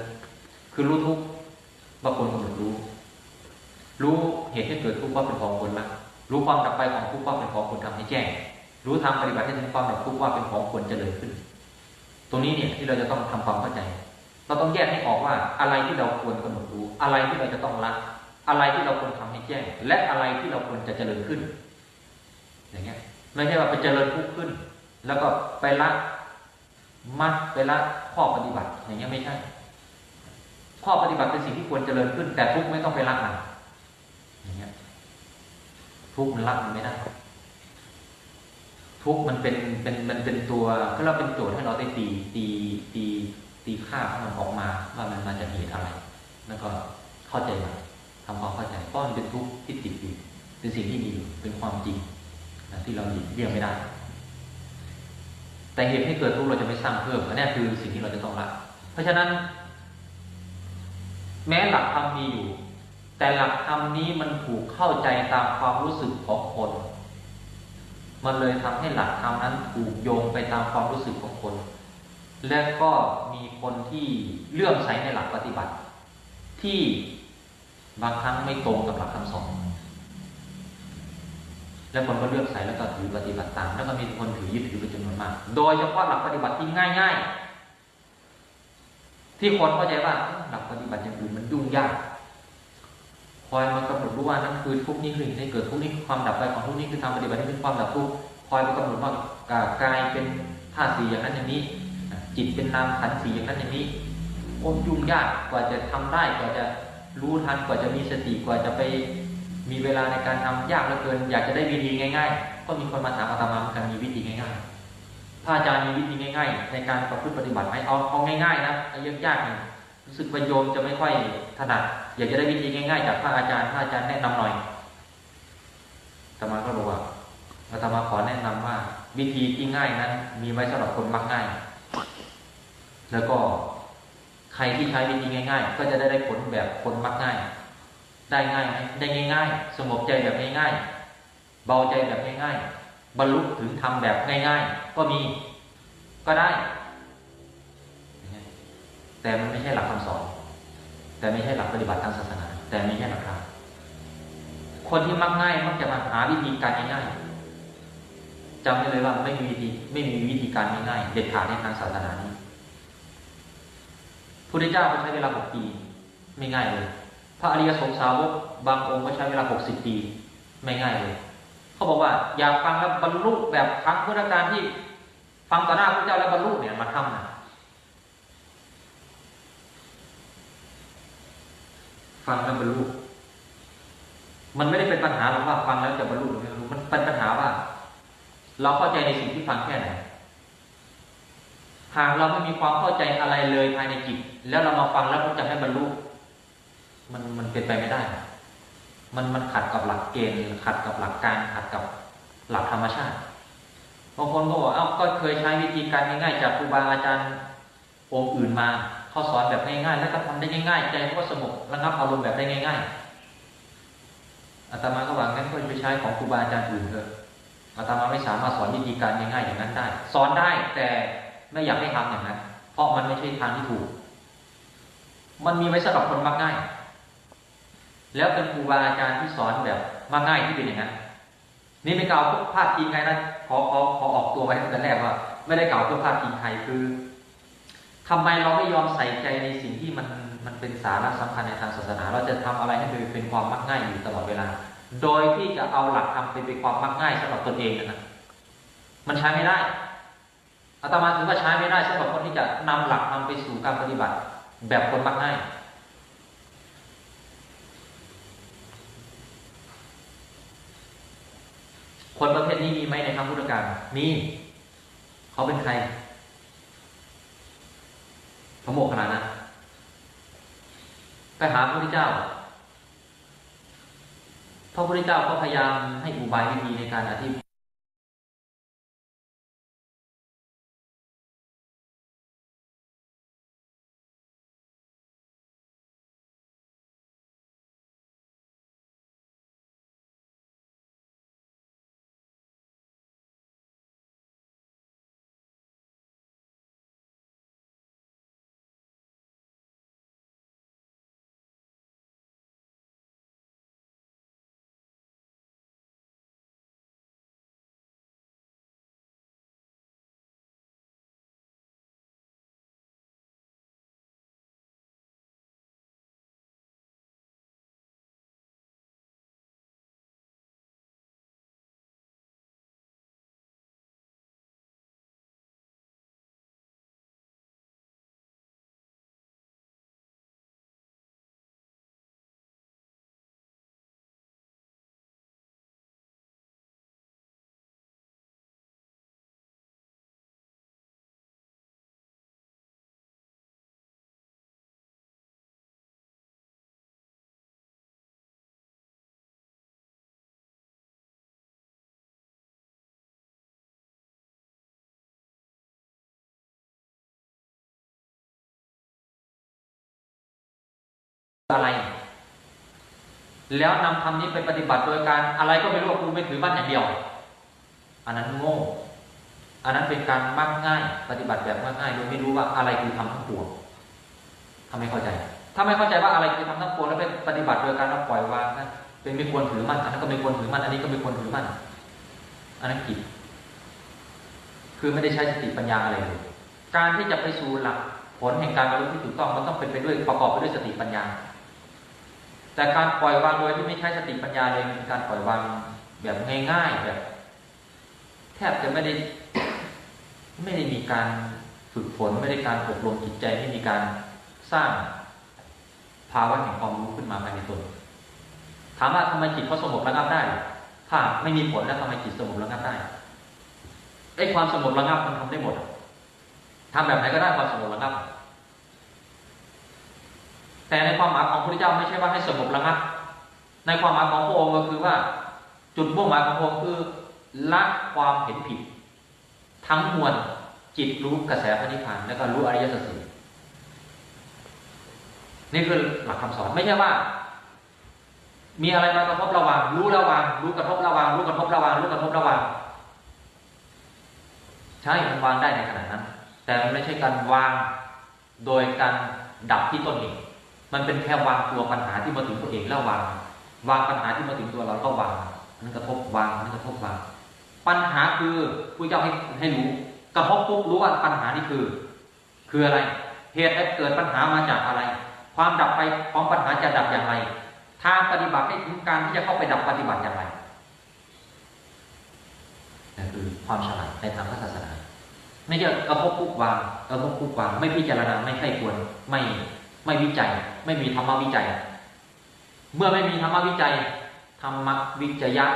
คือรู้ทุกบางคนกำหนดรู้ รู้เหตุที่เกิดทุกข์ว่าเป็นของคนละรู้ความดับไปของทุกข์ว่าเป็นของควรทำให้แจ้ง รู้ทางปฏิบัติให้ถึงความดับทุกข์ว่าเป็นของควรเจริญขึ้น ตรงนี้เนี่ยที่เราจะต้องทำความเข้าใจ เราต้องแยกให้ออกว่าอะไรที่เราควรกำหนดรู้อะไรที่เราจะต้องละอะไรที่เราควรทำให้แจ้ง และอะไรที่เราควรจะเจริญขึ้น อย่างเงี้ยไม่ใช่ว่าไปเจริญทุกข์ขึ้น แล้วก็ไปละมัดไปละข้อปฏิบัติ อย่างเงี้ยไม่ใช่ ข้อปฏิบัติเป็นสิ่งที่ควรเจริญขึ้น แต่ทุกข์ไม่ต้องไปละมัน อย่างเงี้ยทุกมันละมันไม่ได้ ทุกมันเป็นเป็นมันเป็นตัวก็เราเป็นโจทย์ให้เราได้ตีตีตีตีค่าของมันออกมา ว่ามันมาจากเหตุอะไร แล้วก็เข้าใจมันทำความเข้าใจเพราะมันเป็นทุกข์ที่ติดอยู่เป็นสิ่งที่มีอยู่เป็นความจริงนะที่เราหลีกเลี่ยงไม่ได้ แต่เหตุให้เกิดทุกข์เราจะไม่สร้างเพิ่มอันนี้คือสิ่งที่เราจะต้องละเพราะฉะนั้น แม้หลักธรรมมีอยู่ แต่หลักธรรมนี้มันถูกเข้าใจตามความรู้สึกของคน มันเลยทำให้หลักธรรมนั้นถูกโยงไปตามความรู้สึกของคน และก็มีคนที่เลื่อมใสในหลักปฏิบัติ ที่บางครั้งไม่ตรงกับหลักคำสอน และคนก็เลื่อมใสแล้วก็ถือปฏิบัติตาม แล้วก็มีคนถือยึดถือเป็นจำนวนมาก โดยเฉพาะหลักปฏิบัติที่ง่าย ๆ ที่คนเข้าใจว่าหลักปฏิบัติอย่างอื่นมันยุ่งยาก คอยมากำหนดรู้ว่านั่นคือทุกนี่คือเหตุให้เกิดทุกนี่คือความดับไปของทุกนี่คือทางปฏิบัตินี่คือความดับทุกคอยมากำหนดว่ากายเป็นธาตุสีอย่างนั้นอย่างนี้ จิตเป็นนามขันสีอย่างนั้นอย่างนี้โอ้ยุ่งยากกว่าจะทำได้กว่าจะรู้ทันกว่าจะมีสติกว่าจะไปมีเวลาในการทำยากเหลือเกิน อยากจะได้วิธีง่าย ๆ ก็มีคนมาถามอาตมาเหมือนกันมีวิธีง่ายๆถ้าอาจารย์มีวิธีง่าย ๆ ในการประพฤติปฏิบัติไหมเอาเอาง่ายๆนะไอ้ยากๆเนี่ย รู้สึกว่าโยมจะไม่ค่อยถนัดอยากจะได้วิธีง่ายๆจากพระอาจารย์พระอาจารย์แนะนำหน่อยอาตมาก็บอกว่าอาตมาขอแนะนำว่า วิธีที่ง่ายนั้น มีไว้สำหรับคนมักง่าย แล้วก็ใครที่ใช้วิธีง่าย ๆ ก็จะได้ได้ผลแบบคนมักง่าย ได้ง่ายไหมได้ง่าย ๆ สงบใจแบบง่ายๆเบาใจแบบง่ายๆบรรลุถึงทำแบบง่าย ๆ ก็มี ก็ได้ แต่มันไม่ใช่หลักคำสอน แต่ไม่ใช่หลักปฏิบัติทางศาสนา แต่ไม่ใช่หลักธรรมคนที่มักง่ายมักจะมาหาวิธีการง่ายๆจำไว้เลยว่าไม่มีวิธีไม่มีวิธีการง่ายๆเด็ดขาดในทางศาสนานี้พุทธเจ้าก็ใช้เวลาหกปีไม่ง่ายเลย พระอริยสงสาวกบางองค์ก็ใช้เวลาหกสิบปีไม่ง่ายเลย เขาบอกว่าอยากฟังแล้วบรรลุแบบครั้งพุทธการที่ฟังต่อหน้าพระเจ้าแล้วบรรลุเนี่ยมาทำนะ ฟังแล้วบรรลุ มันไม่ได้เป็นปัญหาหรอกว่าฟังแล้วจะบรรลุหรือไม่บรรลุมันเป็นปัญหาว่า เราเข้าใจในสิ่งที่ฟังแค่ไหนหากเราไม่มีความเข้าใจอะไรเลยภายในจิต แล้วเรามาฟังแล้วเราจะให้บรรลุมันมันเป็นไปไม่ได้ มันมันขัดกับหลักเกณฑ์ ขัดกับหลักการขัดกับหลักธรรมชาติบางคนก็บอกเอ้าก็เคยใช้วิธีการง่ายๆจากครูบาอาจารย์องค์อื่นมา เขาสอนแบบง่ายๆ แล้วก็ทำได้ง่ายๆ ใจก็สงบระงับอารมณ์แบบได้ง่าย ๆอาตมาก็ว่างั้นก็ไปใช้ของครูบาอาจารย์อื่นเถอะอาตมาไม่สามารถสอนวิธีการง่ายๆอย่างนั้นได้ สอนได้แต่ไม่อยากให้ทำอย่างนั้น เพราะมันไม่ใช่ทางที่ถูก มันมีไว้สำหรับคนมักง่าย แล้วเป็นครูบาอาจารย์ที่สอนแบบมักง่ายที่เป็นอย่างนั้น นี่ไม่กล่าวพื่อพาดพิงใครนะขอขอขอออกตัวไว้ตั้งแต่แรกว่า ไม่ได้กล่าวเพื่อพาดพิงใครคือ ทำไมเราไม่ยอมใส่ใจในสิ่งที่มันมันเป็นสาระสำคัญในทางศาสนา เราจะทำอะไรให้มันเป็นความมักง่ายอยู่ตลอดเวลา โดยที่จะเอาหลักธรรมไปเป็นความมักง่ายสำหรับตนเองนะมันใช้ไม่ได้อาตมาถือว่าใช้ไม่ได้สำหรับคนที่จะนำหลักธรรมไปสู่การปฏิบัติ แบบคนมักง่ายคนประเภทนี้มีไหมในครั้งพุทธกาลมี เขาเป็นใคร พระโมคคัลลานะ ไปหาพระพุทธเจ้า พระพุทธเจ้าก็พยายามให้อุบายวิธีในการอธิ อะไร แล้วนำธรรมนี้ไปปฏิบัติโดยการอะไรก็ไม่รู้กูไม่ถือมั่นอย่างเดียว อันนั้นโง่ อันนั้นเป็นการมักง่าย ปฏิบัติแบบมักง่ายโดยไม่รู้ว่าอะไรคือทำทั้งปวงถ้าไม่เข้าใจ ถ้าไม่เข้าใจว่าอะไรคือทำทั้งปวงแล้วไปปฏิบัติโดยการเอาปล่อยวางนะเป็นไม่ควรถือมั่นอันนั้นก็ไม่ควรถือมั่นอันนี้ก็ไม่ควรถือมั่นอันนั้นผิดคือไม่ได้ใช้สติปัญญาอะไรเลย การที่จะไปสู่หลักผลแห่งการบรรลุที่ถูกต้องมันต้องเป็นไปด้วยประกอบไปด้วยสติปัญญา แต่การปล่อยวางโดยที่ไม่ใช้สติปัญญาเลยเป็นการปล่อยวางแบบง่ายๆแบบ แทบจะไม่ได้ ไม่ได้มีการฝึกฝนไม่ได้การอบรมจิตใจไม่มีการสร้างภาวะแห่งความรู้ขึ้นมาภายในตนถามว่าทำไมจิตเขาสงบระงับได้ ถ้าไม่มีผลแล้วทำไมจิตสงบระงับได้ไอ้ความสงบระงับมันทำได้หมดทำแบบไหนก็ได้ความสงบระงับ แต่ในความหมายของพระพุทธเจ้าไม่ใช่ว่าให้สงบระงับ ในความหมายของพระองค์ก็คือว่า จุดมุ่งหมายของพระองค์คือละความเห็นผิด ทั้งมวลจิตรู้กระแสพระนิพพานแล้วก็รู้อริยสัจสี่นี่คือหลักคำสอนไม่ใช่ว่า มีอะไรมากระทบระว่างรู้ระว่างรู้กระทบระว่างรู้กระทบระว่างรู้กระทบระว่างใช่มันวางได้ในขณะนั้น แต่มันไม่ใช่การวางโดยการดับที่ต้นเหตุ มันเป็นแค่วางตัวปัญหาที่มาถึงตัวเองแล้ววาง วางปัญหาที่มาถึงตัวเราก็วางนั่นกระทบวางนั่นกระทบวาง ปัญหาคือผู้เจ้าให้ให้รู้กระทบปุ๊บรู้ว่าปัญหานี่คือ คืออะไร เหตุให้เกิดปัญหามาจากอะไร ความดับไปของปัญหาจะดับอย่างไร ทางปฏิบัติให้ถึงการที่จะเข้าไปดับปฏิบัติอย่างไรนั่นคือความฉลาดในทางพระศาสนา ไม่ใช่กระทบปุ๊บวางกระทบปุ๊บวาง ไม่พิจารณาไม่ใช่ควรไม่ ไม่วิจัย ไม่มีธรรมวิจัย เมื่อไม่มีธรรมวิจัยธรรมวิจยะ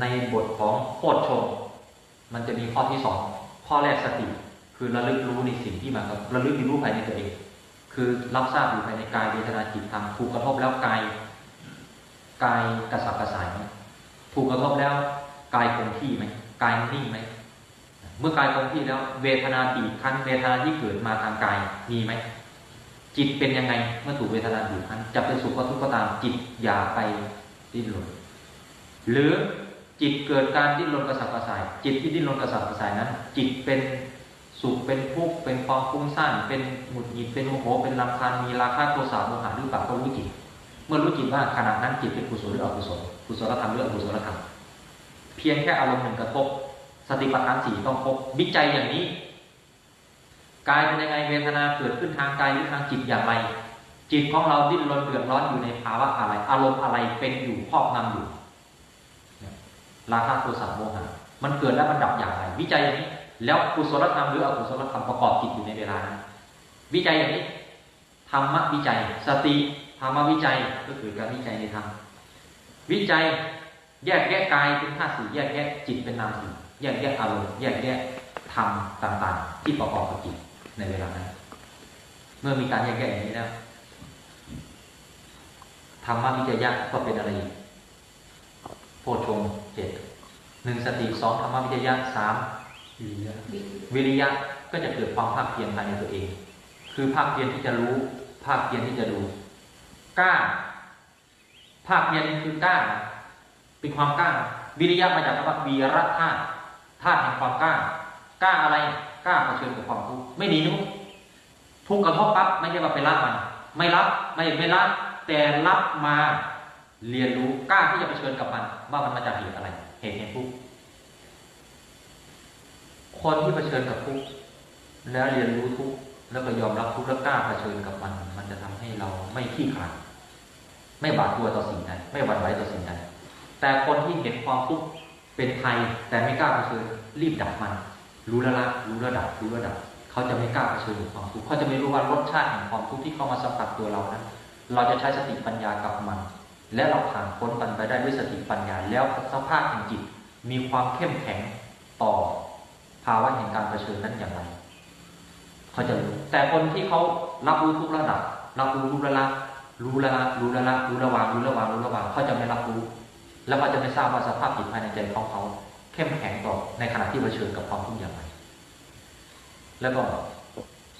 ในบทของโคดชงมันจะมีข้อที่สองข้อแรกสติ คือระลึกรู้ในสิ่งที่มันระลึกรู้ภายในตัวเอง คือรับทราบอยู่ภายในกายเวทนาจิตธรรมถูกกระทบแล้วกายกายกระสับกระส่ายไหมถูกกระทบแล้วกายคงที่ไหมกายนิ่งไหม เมื่อกายคงที่แล้ว เวทนาบีบคั้น เวทนาที่เกิดมาทางกายมีไหมจิตเป็นยังไงเมื่อถูกเวทนาบีบคั้นจะเป็นสุขก็ทุกข์ก็ตามจิตอย่าไปดิ้นรนหรือจิตเกิดการดิ้นรนกระสับกระส่าย จิตที่ดิ้นรนกระสับกระส่ายนั้น จิตเป็นสุขเป็นทุกข์เป็นความฟุ้งซ่านเป็นหงุดหงิดเป็นโมโหเป็นรำคาญมีราคะโทสะโมหะหรือเปล่าก็รู้จิต เมื่อรู้จิตว่าขณะนั้นจิตเป็นกุศลหรืออกุศลกุศลธรรมหรืออกุศลธรรมเพียงแค่อารมณ์หนึ่งกระทบ สติปัฏฐานสี่ต้องพบวิจัยอย่างนี้กายเป็นยังไงเวทนาเกิดขึ้นทางกายหรือทางจิตอย่างไร จิตของเราดิ้นรนเดือดร้อนอยู่ในภาวะอะไร อารมณ์อะไรเป็นอยู่ครอบงำอยู่ราคะโทสะโมหะมันเกิดและมันดับอย่างไร วิจัยอย่างนี้ แล้วกุศลธรรมหรืออกุศลธรรมประกอบจิตอยู่ในเวลานั้นวิจัยอย่างนี้ธรรมวิจัย สติธรรมวิจัยก็คือการวิจัยในธรรมวิจัยแยกแยะกายเป็นธาตุสี่แยกแยะจิตเป็นนามสี่ แยกแยะอารมณ์แยกแยะธรรมต่างๆ ที่ประกอบกับจิตในเวลานั้น เมื่อมีการแยกแยะอย่างนี้แล้วธรรมวิจยะก็เป็นอะไรอีกโพชงเจ็ดหนึ่งสติสองธรรมวิจยะสามวิริยะก็จะเกิดความภาคเพียรภายในตัวเอง คือภาคเพียรที่จะรู้ภาคเพียรที่จะดูกล้า ภาคเพียรคือกล้า เป็นความกล้า วิริยะมาจากคำว่าวีรธาตุ ธาตุแห่งความกล้ากล้าอะไรกล้าเผชิญกับความทุกข์ไม่หนีนุกข์ทุกข์กระทบปั๊บไม่ใช่ว่าไปรับมัน ไม่รับไม่ไม่รับแต่รับมาเรียนรู้กล้าที่จะเผชิญกับมันว่ามันมาจากเหตุอะไร เหตุแห่งทุกข์คนที่เผชิญกับทุกข์แล้วเรียนรู้ทุกข์แล้วก็ยอมรับทุกข์แล้วกล้าเผชิญกับมัน มันจะทำให้เราไม่ขี้ขลาดไม่บาดกลัวต่อสิ่งใดไม่หวั่นไหวต่อสิ่งใดแต่คนที่เห็นความทุกข์ เป็นภัยแต่ไม่กล้าเผชิญรีบดับมัน รู้แล้วละรู้ระดับรู้ระดับเขาจะไม่กล้าเผชิญความทุกข์เขาจะไม่รู้ว่ารสชาติแห่งความทุกข์ที่เข้ามาสัมผัสตัวเรานั้นเราจะใช้สติปัญญากับมัน และเราผ่านพ้นมันไปได้ด้วยสติปัญญา แล้วสภาพแห่งจิต มีความเข้มแข็งต่อภาวะแห่งการเผชิญนั้นอย่างไรเขาจะรู้แต่คนที่เขารับรู้ทุกระดับรับรู้ทุกระละรู้ละละรู้ละละรู้ระวางรู้ระวางรู้ระวางเขาจะไม่รับรู้ แล้วก็จะไม่ทราบว่าสภาพจิตภายในใจของเขาเข้มแข็งต่อในขณะที่เผชิญกับความทุกข์อย่างไร แล้วก็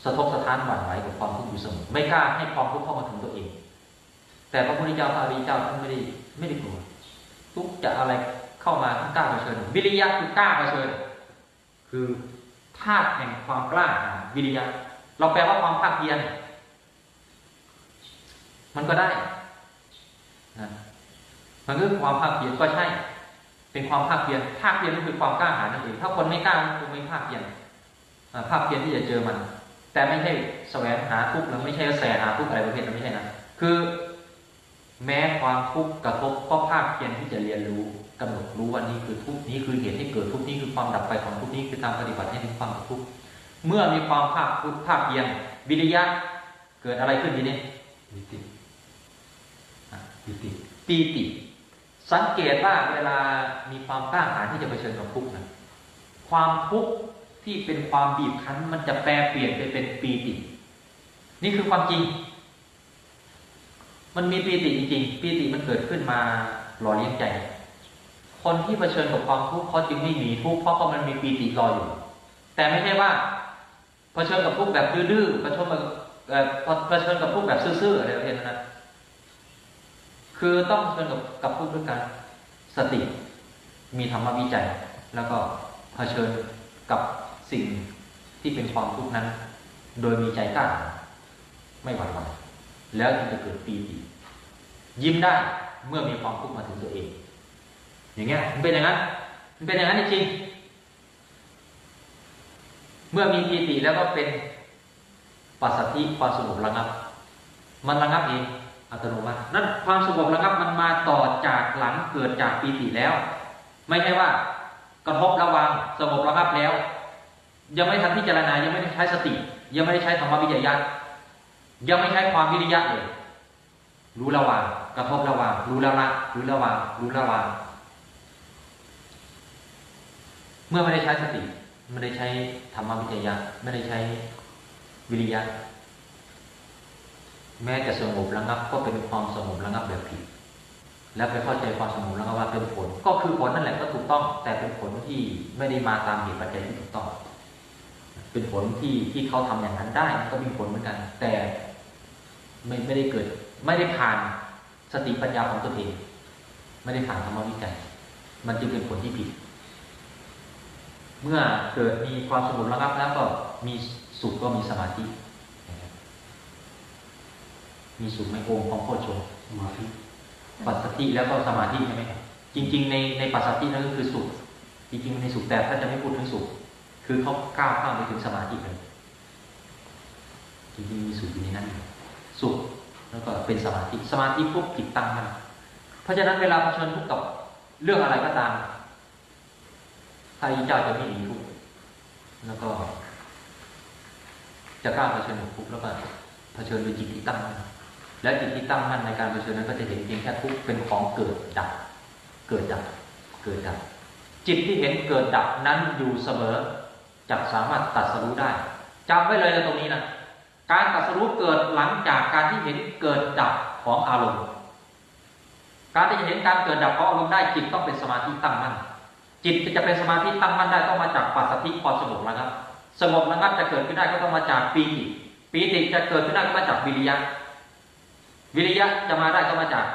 สะทกสะท้านหวั่นไหวกับความทุกข์อยู่เสมอไม่กล้าให้ความทุกข์เข้ามาถึงตัวเอง แต่พระพุทธเจ้าพระอริยเจ้าท่านไม่ได้ไม่ได้กลัวทุกจะอะไรเข้ามาท่านกล้าเผชิญวิริยะคือกล้าเผชิญ คือธาตุแห่งความกล้าหาวิริยะ เราแปลว่าความภาคเพียรมันก็ได้นะ มันก็คือความภาคเพียรก็ใช่ เป็นความภาคเพียรภาคเพียรก็คือความกล้าหาญนั่นเองถ้าคนไม่กล้าคงไม่ภาคเพียรอ่าภาคเพียรที่จะเจอมัน แต่ไม่ใช่แสวงหาทุกข์หรือไม่ใช่แสหาทุกข์อะไรประเภทนั้นไม่ใช่นะคือ แม้ความทุกข์กระทบก็ภาคเพียรที่จะเรียนรู้กำหนดรู้ว่านี่คือทุกข์นี้คือเหตุให้เกิดทุกข์นี้คือความดับไปของทุกข์นี้คือการปฏิบัติให้ถึงความดับทุกข์เมื่อมีความภาคทุกข์ภาคเพียรวิริยะเกิดอะไรขึ้นทีนี้ปีติอะปีติปีติ สังเกตว่าเวลามีความกล้าหาญที่จะเผชิญกับทุกข์นะความทุกข์ที่เป็นความบีบคั้น มันจะแปลเปลี่ยนไปเป็นปีตินี่คือความจริง มันมีปีติจริงๆปีติมันเกิดขึ้นมาหล่อเลี้ยงใจ คนที่เผชิญกับความทุกข์เขาจึงไม่หนีทุกข์เพราะเขามันมีปีติรออยู่ แต่ไม่ใช่ว่าเผชิญกับทุกข์แบบดื้อๆเผชิญกับเอ่อเผชิญกับทุกข์แบบซื่อๆอะไรประเภทนั้นนะ คือต้องเผชิญกับกับทุกข์ด้วยกันสติ มีธรรมวิจัย แล้วก็เผชิญกับสิ่งที่เป็นความทุกข์นั้น โดยมีใจกล้าไม่หวั่นไหวแล้วจึงจะเกิดปีติยิ้มได้เมื่อมีความทุกข์มาถึงตัวเอง อย่างเงี้ยมันเป็นอย่างนั้นมันเป็นอย่างนั้นจริงเมื่อมีปีติแล้วก็เป็นปัสสัทธิความสงบระงับ มันระงับเอง อัตโนมัตินั่นความสงบระงับมันมาต่อจากหลังเกิดจากปีติแล้ว ไม่ใช่ว่ากระทบระวังสงบระงับแล้ว ยังไม่ทันพิจารณายังไม่ได้ใช้สติ ยังไม่ได้ใช้ธรรมวิจยะยังไม่ใช้ความวิริยะเลยรู้ระวังกระทบระวังรู้ล้วละรู้ระวังรู้ระวังเมื่อไม่ได้ใช้สติไม่ได้ใช้ธรรมวิจยะไม่ได้ใช้วิริยะ แม้จะสงบระงับก็เป็นความสงบระงับแบบผิด แล้วไปเข้าใจความสงบระงับว่าเป็นผล ก็คือผลนั่นแหละก็ถูกต้องแต่เป็นผลที่ไม่ได้มาตามเหตุปัจจัยที่ถูกต้อง เป็นผลที่ที่เขาทำอย่างนั้นได้ก็มีผลเหมือนกัน แต่ไม่ไม่ได้เกิด ไม่ได้ผ่านสติปัญญาของตนเองไม่ได้ผ่านธรรมวิจัย มันจึงเป็นผลที่ผิด เมื่อเกิดมีความสงบระงับแล้วก็มีสุขก็มีสมาธิ มีสุขในองค์ของโพชฌงค์สมาธิปัสสติแล้วก็สมาธิใช่ไหมครับจริง ๆ ในในปัสสตินั่นก็คือสุขจริงๆในสุขแต่ถ้าจะไม่พูดถึงสุข คือเขาก้าวข้ามไปถึงสมาธิเลยจริงๆมีสุขอยู่ในนั้นอยู่สุขแล้วก็เป็นสมาธิสมาธิปุ๊บจิตตั้งมันเพราะฉะนั้นเวลาเผชิญทุกข์กับเรื่องอะไรก็ตามพระอริยเจ้าจะไม่หนีทุกข์แล้วก็ จะกล้าเผชิญกับทุกข์แล้วก็เผชิญด้วยจิตที่ตั้งมั่น และจิตที่ตั้งมั่นในการเผชิญนั้นก็จะเห็นเพียงแค่ทุกข์เป็นของเกิดดับ เกิดดับ เกิดดับ จิตที่เห็นเกิดดับนั้นอยู่เสมอจะสามารถตัดสรู้ได้จำไว้เลยนะตรงนี้นะการตัดสรู้เกิดหลังจากการที่เห็นเกิดดับของอารมณ์ การที่จะเห็นการเกิดดับของอารมณ์ได้จิตต้องเป็นสมาธิตั้งมั่น จิตจะเป็นสมาธิตั้งมั่นได้ต้องมาจากปัสสติความสงบระงับ สงบระงับจะเกิดขึ้นได้ก็ต้องมาจากปีติปีติจะเกิดขึ้นได้ก็มาจากวิริยะ วิริยะจะมาได้ก็มาจาก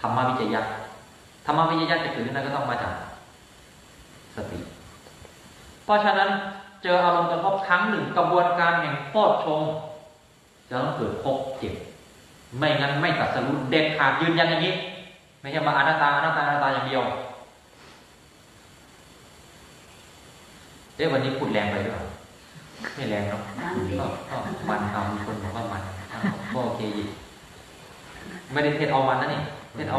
ธรรมวิจยะธรรมวิจยะจะเกิดขึ้นได้ก็ต้องมาจาก สติ เพราะฉะนั้นเจออารมณ์กระทบครั้งหนึ่งกระบวนการแห่งโพชฌงค์จะต้องเกิดพบเจ็บไม่งั้นไม่ตัดสรุปเด็ดขาดยืนยันอย่างนี้ ไม่ใช่มาอนัตตาอนัตตาอนัตตาอย่างเดียวเอ๊ะวันนี้พูดแรงไปหรือเปล่าไม่แรงเนาะก็ก็มันเอามีคนบอกว่ามัน ก็โอเคอีกไม่ได้เทศเอาวันนะนี่เทศเอา